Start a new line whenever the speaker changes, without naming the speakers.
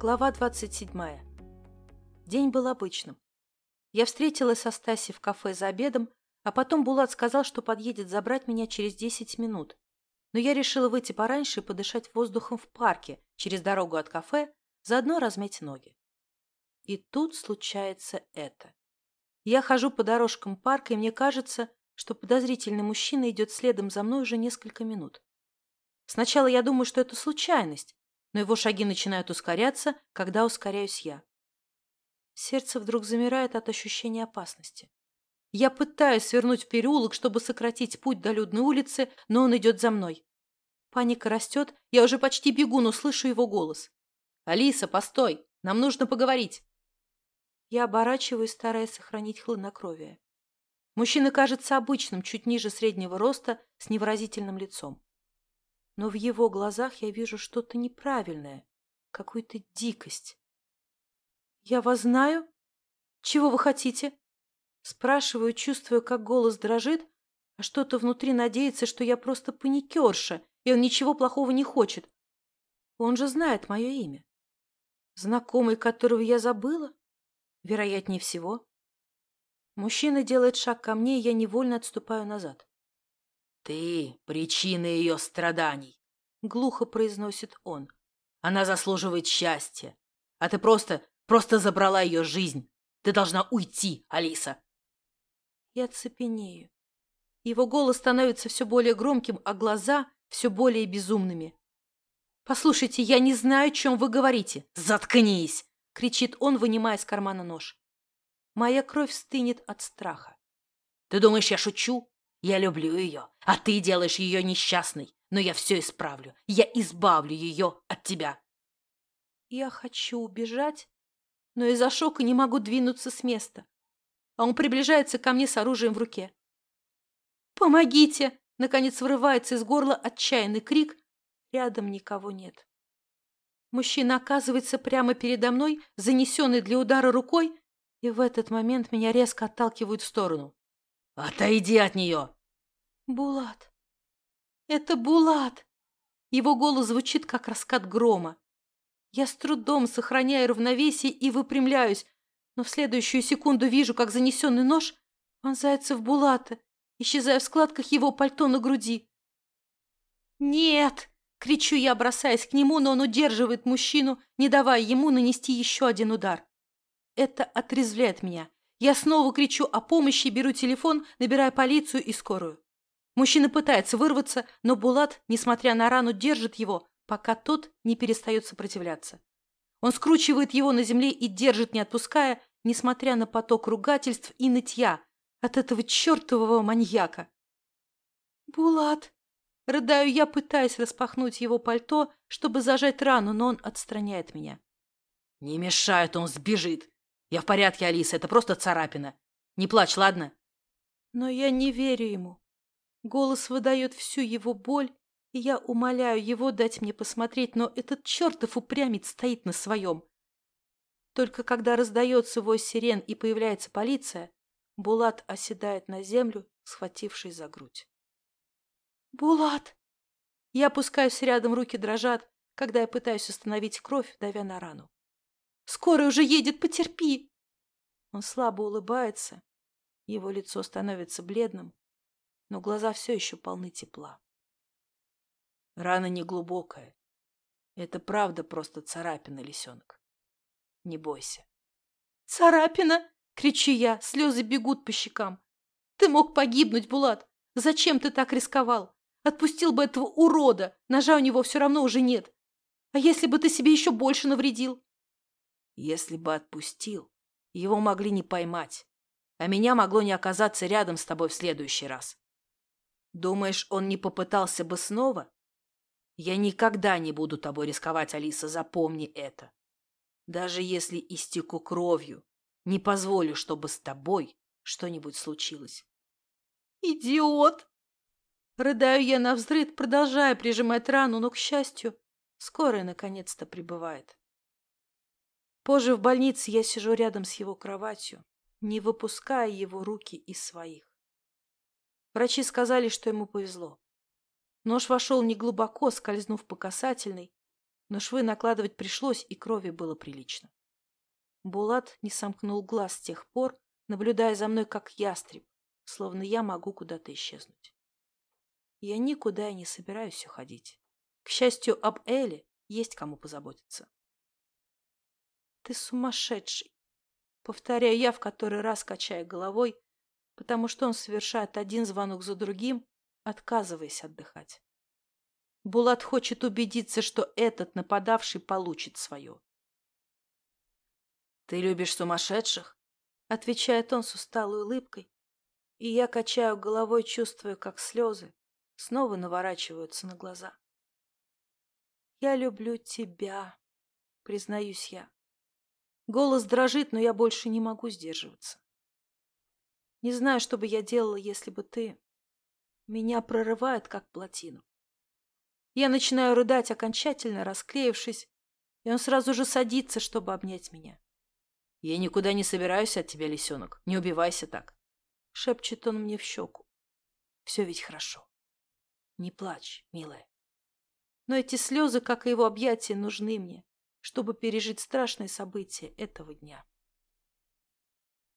Глава 27. День был обычным. Я встретилась со Стасей в кафе за обедом, а потом Булат сказал, что подъедет забрать меня через 10 минут. Но я решила выйти пораньше и подышать воздухом в парке через дорогу от кафе, заодно размять ноги. И тут случается это. Я хожу по дорожкам парка, и мне кажется, что подозрительный мужчина идет следом за мной уже несколько минут. Сначала я думаю, что это случайность, но его шаги начинают ускоряться, когда ускоряюсь я. Сердце вдруг замирает от ощущения опасности. Я пытаюсь свернуть в переулок, чтобы сократить путь до людной улицы, но он идет за мной. Паника растет, я уже почти бегу, но слышу его голос. «Алиса, постой! Нам нужно поговорить!» Я оборачиваюсь, стараясь сохранить хладнокровие. Мужчина кажется обычным, чуть ниже среднего роста, с невыразительным лицом но в его глазах я вижу что-то неправильное, какую-то дикость. «Я вас знаю? Чего вы хотите?» Спрашиваю, чувствуя, как голос дрожит, а что-то внутри надеется, что я просто паникерша, и он ничего плохого не хочет. Он же знает мое имя. Знакомый, которого я забыла? Вероятнее всего. Мужчина делает шаг ко мне, и я невольно отступаю назад.
«Ты — причина ее страданий», — глухо произносит он. «Она заслуживает счастья, а ты просто, просто забрала ее жизнь. Ты должна уйти, Алиса».
Я цепенею. Его голос становится все более громким, а глаза все более безумными. «Послушайте, я не знаю, о чем вы говорите».
«Заткнись!»
— кричит он, вынимая из кармана нож. Моя кровь стынет от страха.
«Ты думаешь, я шучу? Я люблю ее, а ты делаешь ее несчастной. Но я все исправлю. Я избавлю ее от тебя.
Я хочу убежать, но из-за шока не могу двинуться с места. А он приближается ко мне с оружием в руке. «Помогите!» Наконец вырывается из горла отчаянный крик. Рядом никого нет. Мужчина оказывается прямо передо мной, занесенный для удара рукой, и в этот момент меня резко отталкивают в сторону.
«Отойди от нее!»
«Булат! Это Булат!» Его голос звучит, как раскат грома. Я с трудом сохраняю равновесие и выпрямляюсь, но в следующую секунду вижу, как занесенный нож вонзается в Булата, исчезая в складках его пальто на груди. «Нет!» — кричу я, бросаясь к нему, но он удерживает мужчину, не давая ему нанести еще один удар. Это отрезвляет меня. Я снова кричу о помощи, беру телефон, набирая полицию и скорую. Мужчина пытается вырваться, но Булат, несмотря на рану, держит его, пока тот не перестает сопротивляться. Он скручивает его на земле и держит, не отпуская, несмотря на поток ругательств и нытья от этого чертового маньяка. «Булат!» Рыдаю я, пытаясь распахнуть его пальто, чтобы зажать рану, но он отстраняет меня.
«Не мешает, он сбежит!» Я в порядке, Алиса, это просто царапина. Не плачь, ладно?
Но я не верю ему. Голос выдает всю его боль, и я умоляю его дать мне посмотреть, но этот чертов упрямец стоит на своем. Только когда раздается вой сирен и появляется полиция, Булат оседает на землю, схватившись за грудь. «Булат!» Я опускаюсь рядом, руки дрожат, когда я пытаюсь остановить кровь, давя на рану. Скорая уже едет, потерпи!» Он слабо улыбается, его лицо становится бледным, но глаза все еще полны тепла.
Рана неглубокая. Это правда просто царапина, лисенок. Не бойся.
«Царапина!» — кричу я, слезы бегут по щекам. «Ты мог погибнуть, Булат! Зачем ты так рисковал? Отпустил бы этого урода, ножа у него все равно уже нет. А если бы ты себе еще больше навредил?
Если бы отпустил, его могли не поймать, а меня могло не оказаться рядом с тобой в следующий раз. Думаешь, он не попытался бы снова? Я никогда не буду тобой рисковать, Алиса, запомни это. Даже если истеку кровью, не позволю, чтобы с тобой что-нибудь случилось.
Идиот! Рыдаю я навзрыд, продолжая прижимать рану, но, к счастью, скорая наконец-то прибывает. Позже в больнице я сижу рядом с его кроватью, не выпуская его руки из своих. Врачи сказали, что ему повезло. Нож вошел неглубоко, скользнув по касательной, но швы накладывать пришлось, и крови было прилично. Булат не сомкнул глаз с тех пор, наблюдая за мной как ястреб, словно я могу куда-то исчезнуть. Я никуда и не собираюсь уходить. К счастью, об Эле есть кому позаботиться. Ты сумасшедший, повторяю я в который раз, качая головой, потому что он совершает один звонок за другим, отказываясь отдыхать. Булат хочет убедиться, что этот нападавший получит свое.
«Ты любишь сумасшедших?»
— отвечает он с усталой улыбкой, и я качаю головой, чувствуя, как слезы снова наворачиваются на глаза. «Я люблю тебя», — признаюсь я. Голос дрожит, но я больше не могу сдерживаться. Не знаю, что бы я делала, если бы ты... Меня прорывает, как плотину. Я начинаю рыдать, окончательно расклеившись, и он сразу же садится, чтобы обнять меня.
«Я никуда не собираюсь от тебя, лисенок. Не убивайся так!»
Шепчет он мне в щеку. «Все ведь хорошо. Не плачь, милая. Но эти слезы, как и его объятия, нужны мне, чтобы пережить страшные события этого дня».